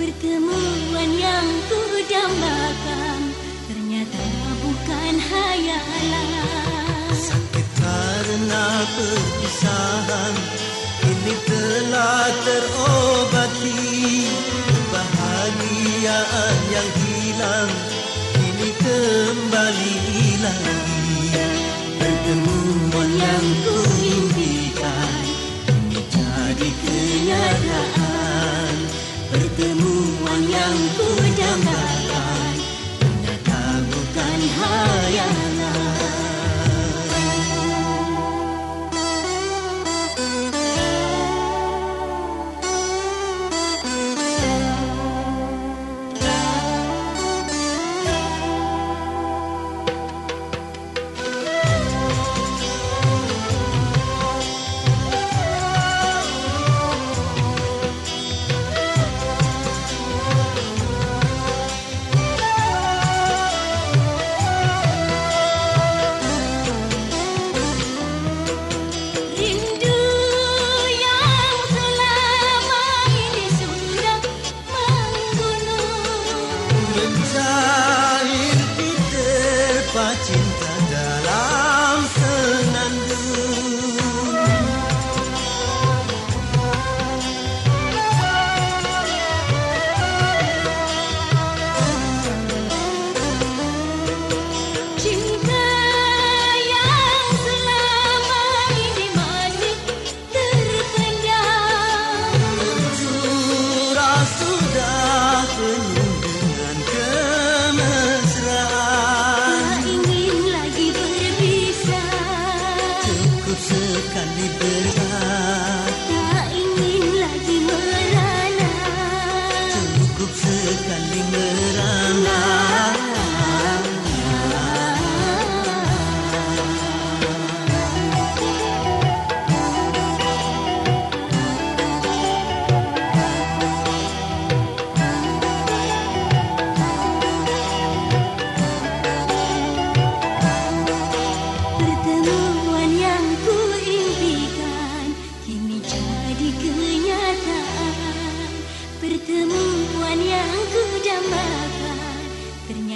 Pertemuan yang ku dambakan Ternyata bukan hayalan Sakit karena perpisahan Ini telah terobati. Kebahagiaan yang hilang Ini kembali hilang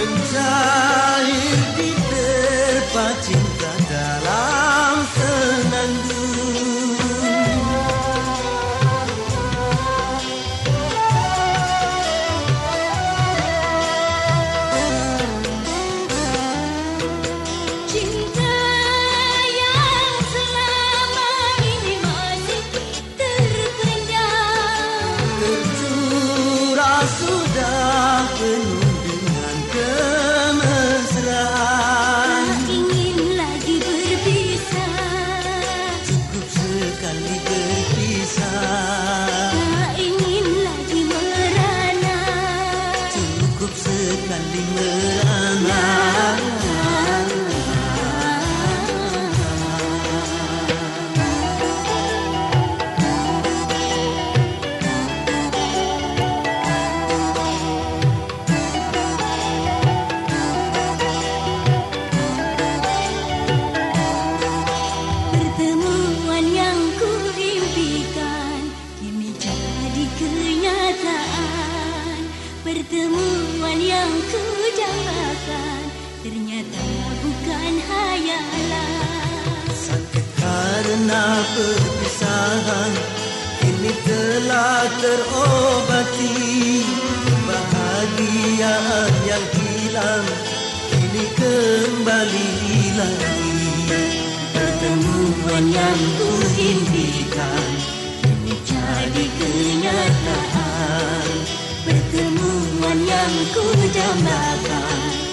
存在。good. Tuhan yang kudapatkan ternyata bukan hayalan. Sakit karena perpisahan ini telah terobati. Kebahagiaan yang hilang ini kembali lagi. Pertemuan yang kuimpikan ini jadi kenyataan. yang ku jambakan